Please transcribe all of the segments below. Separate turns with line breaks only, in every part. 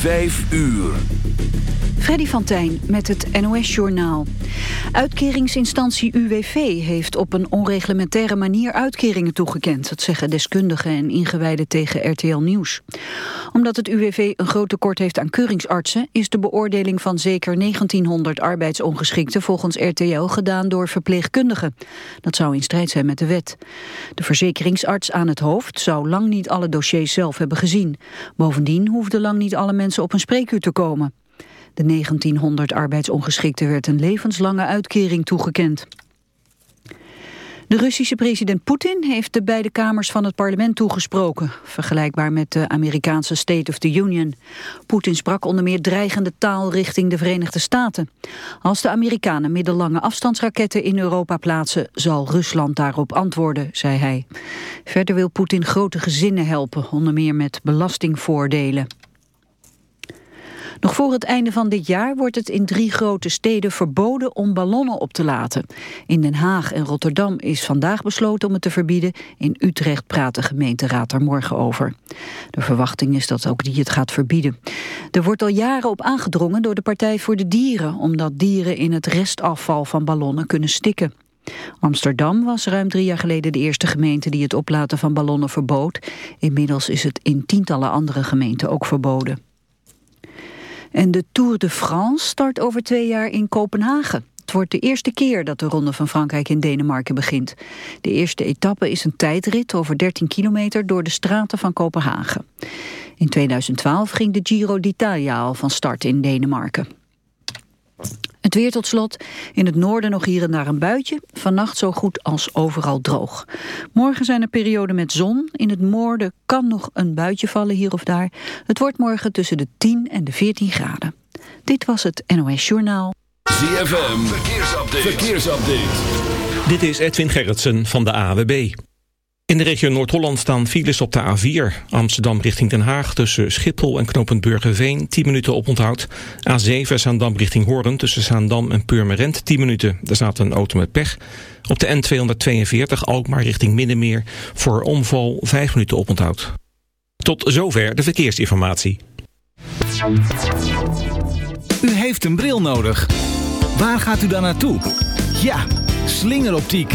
Vijf uur.
Freddy van Tijn met het NOS-journaal. Uitkeringsinstantie UWV heeft op een onreglementaire manier uitkeringen toegekend. Dat zeggen deskundigen en ingewijden tegen RTL Nieuws. Omdat het UWV een groot tekort heeft aan keuringsartsen... is de beoordeling van zeker 1900 arbeidsongeschikten volgens RTL gedaan door verpleegkundigen. Dat zou in strijd zijn met de wet. De verzekeringsarts aan het hoofd zou lang niet alle dossiers zelf hebben gezien. Bovendien hoefden lang niet alle mensen op een spreekuur te komen. De 1900 arbeidsongeschikten werd een levenslange uitkering toegekend. De Russische president Poetin heeft de beide kamers van het parlement toegesproken, vergelijkbaar met de Amerikaanse State of the Union. Poetin sprak onder meer dreigende taal richting de Verenigde Staten. Als de Amerikanen middellange afstandsraketten in Europa plaatsen, zal Rusland daarop antwoorden, zei hij. Verder wil Poetin grote gezinnen helpen, onder meer met belastingvoordelen. Nog voor het einde van dit jaar wordt het in drie grote steden verboden om ballonnen op te laten. In Den Haag en Rotterdam is vandaag besloten om het te verbieden. In Utrecht praat de gemeenteraad er morgen over. De verwachting is dat ook die het gaat verbieden. Er wordt al jaren op aangedrongen door de Partij voor de Dieren... omdat dieren in het restafval van ballonnen kunnen stikken. Amsterdam was ruim drie jaar geleden de eerste gemeente die het oplaten van ballonnen verbood. Inmiddels is het in tientallen andere gemeenten ook verboden. En de Tour de France start over twee jaar in Kopenhagen. Het wordt de eerste keer dat de Ronde van Frankrijk in Denemarken begint. De eerste etappe is een tijdrit over 13 kilometer door de straten van Kopenhagen. In 2012 ging de Giro d'Italia al van start in Denemarken. Het weer tot slot. In het noorden nog hier en daar een buitje. Vannacht zo goed als overal droog. Morgen zijn er perioden met zon. In het noorden kan nog een buitje vallen hier of daar. Het wordt morgen tussen de 10 en de 14 graden. Dit was het NOS Journaal.
ZFM, verkeersupdate. verkeersupdate.
Dit is Edwin Gerritsen van de AWB. In de regio Noord-Holland staan files op de A4. Amsterdam richting Den Haag tussen Schiphol en knooppunt Burgerveen 10 minuten op onthoud. A7 Zaandam richting Hoorn tussen Zaandam en Purmerend 10 minuten. Daar staat een auto met pech. Op de N242 Alkmaar richting Middenmeer voor omval 5 minuten op onthoud. Tot zover de verkeersinformatie.
U heeft een bril nodig. Waar gaat u dan naartoe? Ja, slingeroptiek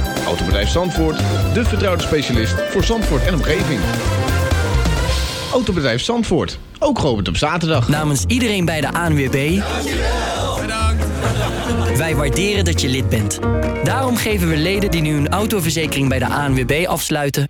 Autobedrijf Zandvoort, de vertrouwde specialist voor Zandvoort en omgeving. Autobedrijf Zandvoort, ook geopend op zaterdag.
Namens iedereen bij de ANWB... Wij waarderen dat je lid bent. Daarom geven we leden die nu een autoverzekering bij de ANWB afsluiten...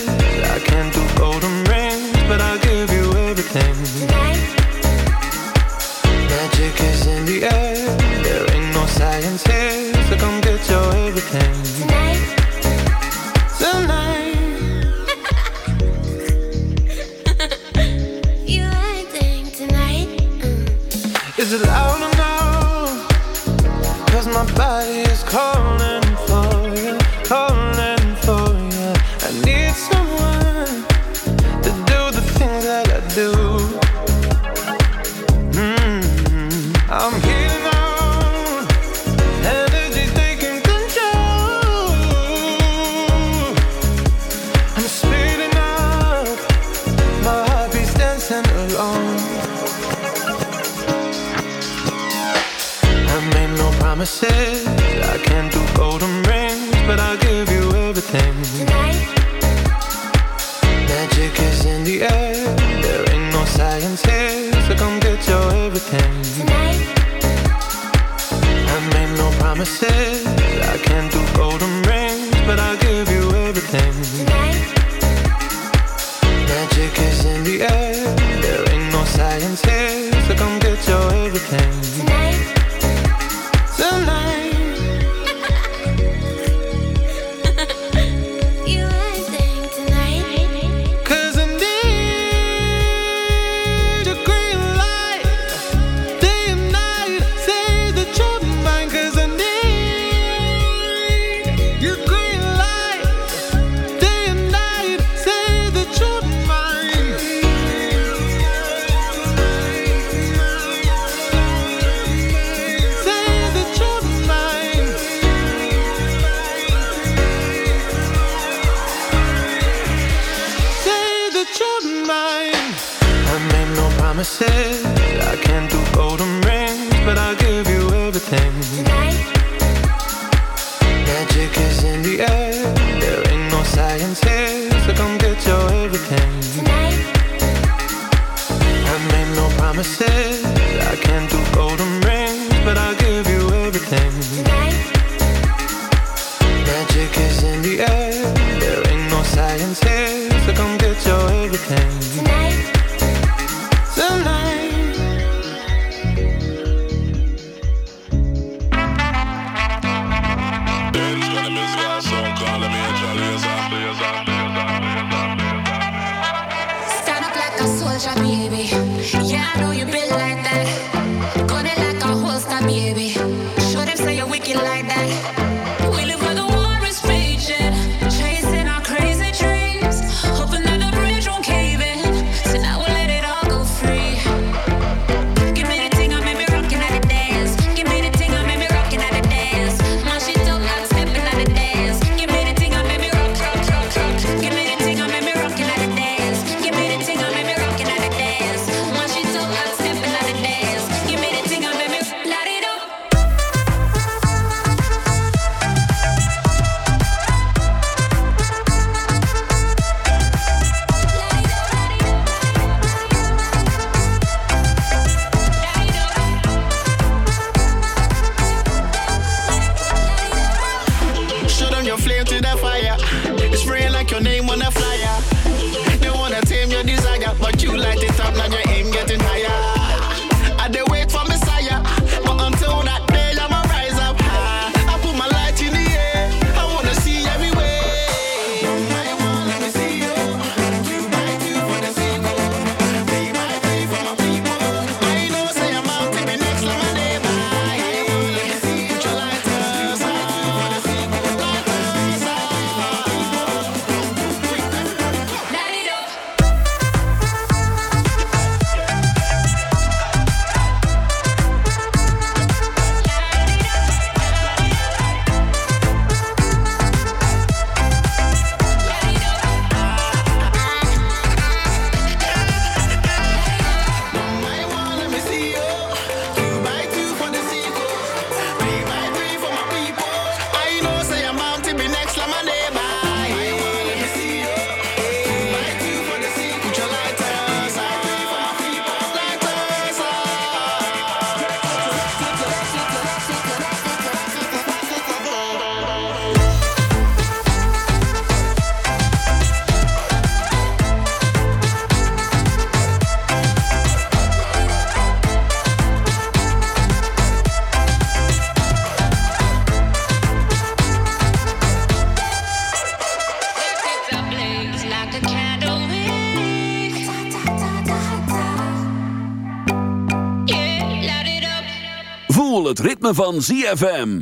het ritme van ZFM.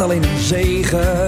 alleen een zegen.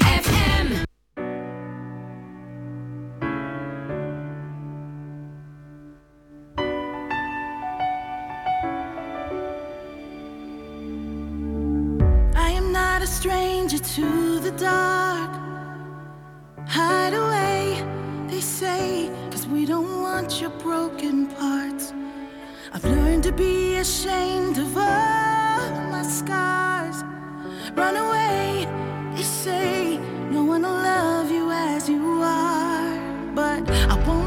I won't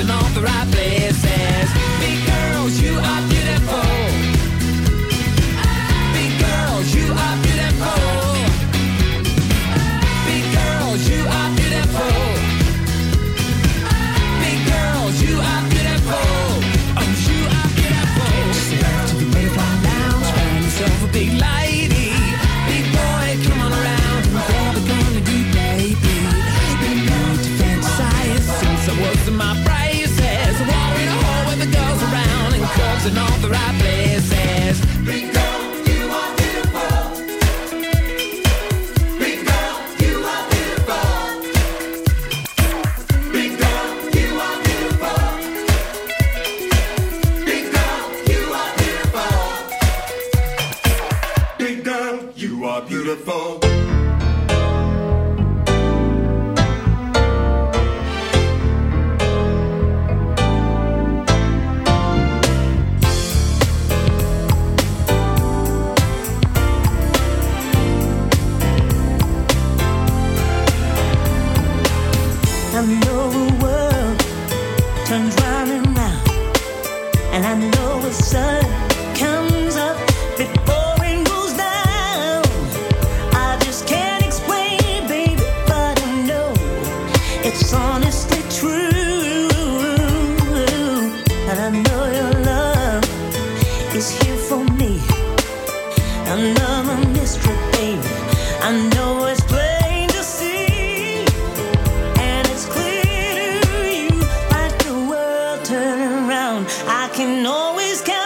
in
all
the right places.
Can always count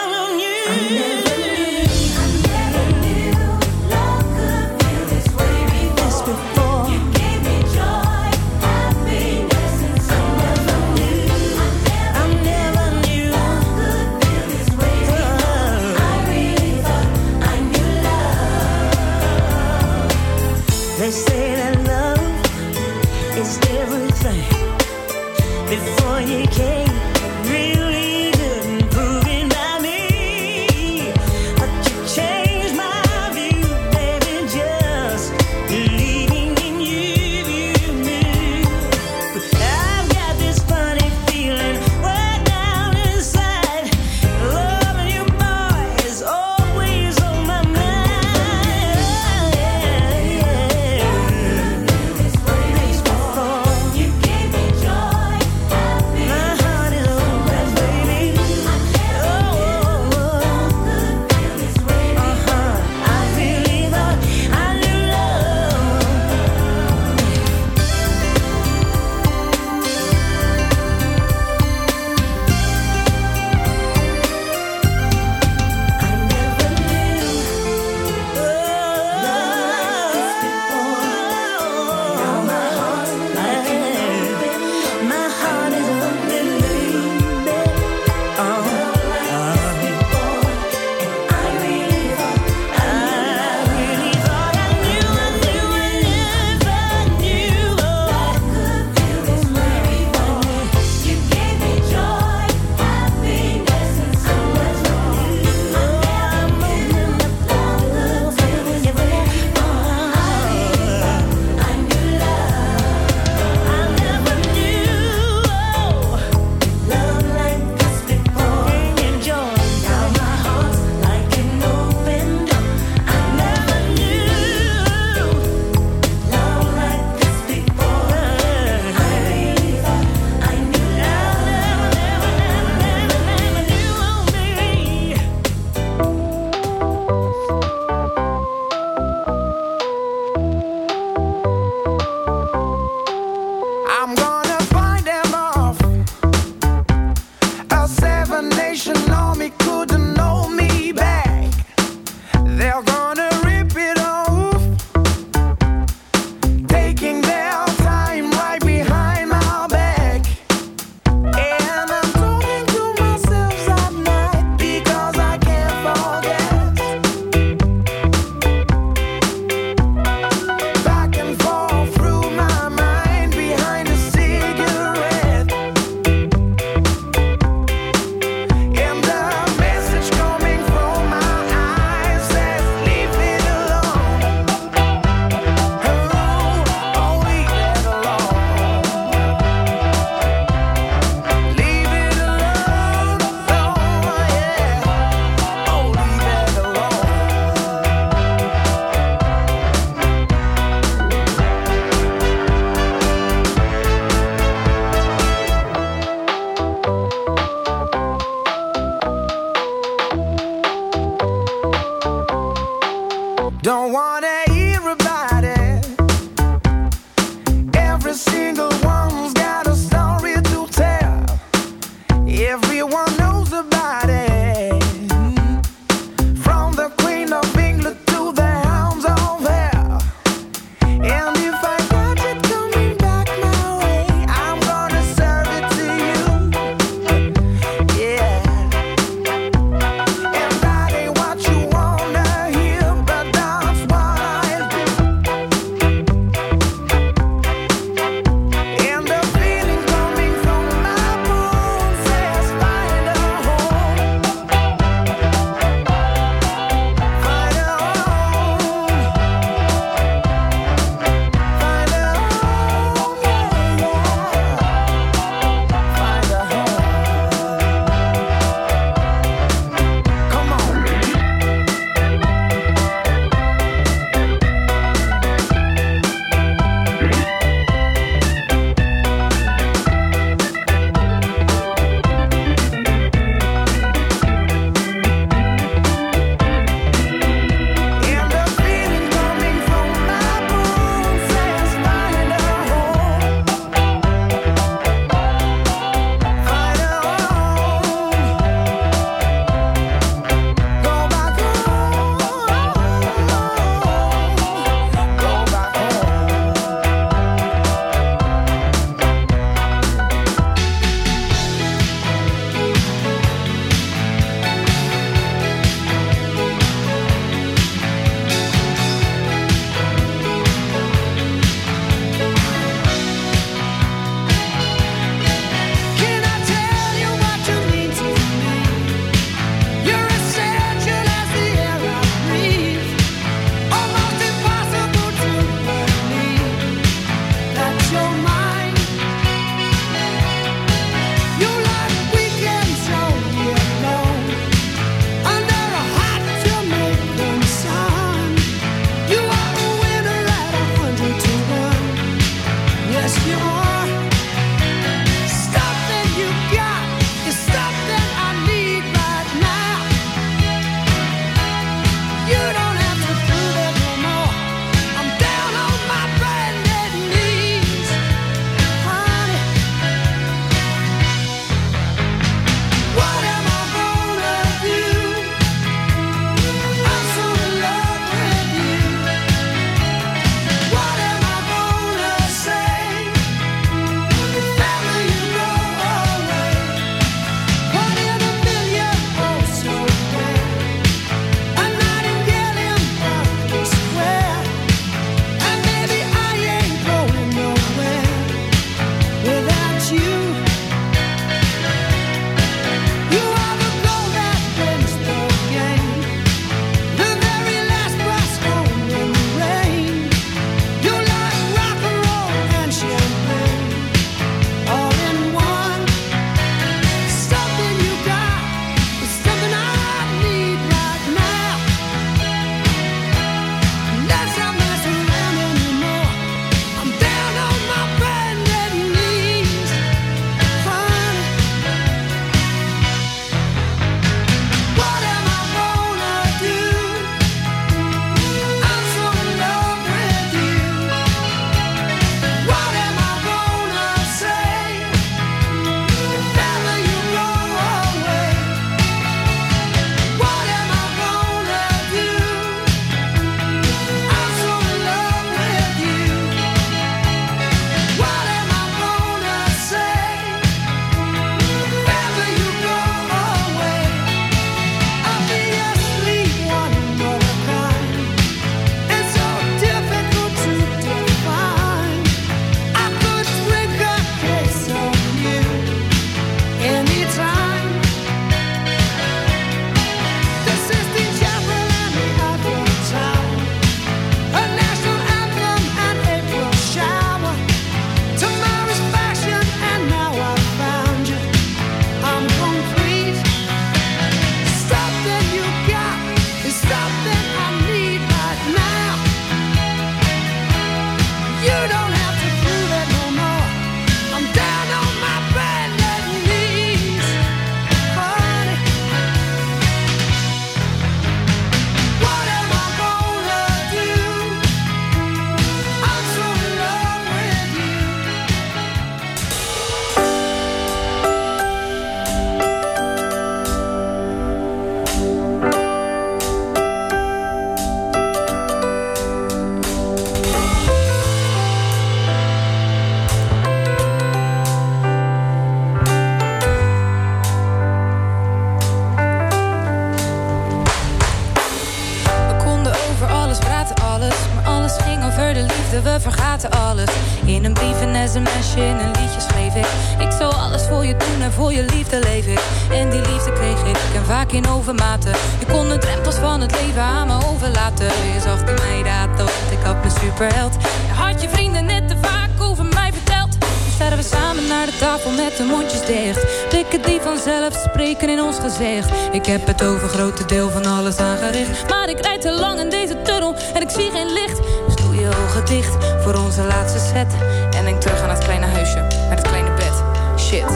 superheld. Had je vrienden net te vaak over mij verteld. Nu we samen naar de tafel met de mondjes dicht. Blikken die vanzelf spreken in ons gezicht. Ik heb het over grote deel van alles aangericht. Maar ik rijd te lang in deze tunnel en ik zie geen licht. Dus doe je ogen dicht voor onze laatste set. En denk terug aan het kleine huisje met het kleine bed. Shit,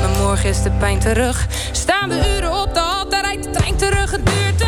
maar morgen is de pijn terug. Staan we uren op de hal, daar rijdt de trein terug. Het duurt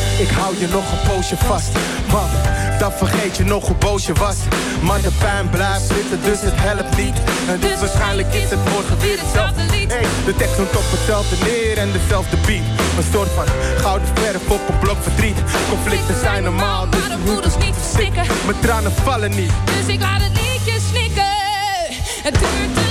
ik hou je nog een poosje vast. Want dan vergeet je nog hoe boos je was. Maar de pijn blijft zitten, dus het helpt niet. En dus waarschijnlijk is het morgen weer hetzelfde lied. Hey, de tekst noemt op hetzelfde neer en dezelfde beat. Een soort van gouden verf op een blok verdriet. Conflicten zijn normaal, dus je moet
dus niet verstikken.
Mijn tranen vallen niet.
Dus ik laat het liedje snikken. Het duurt te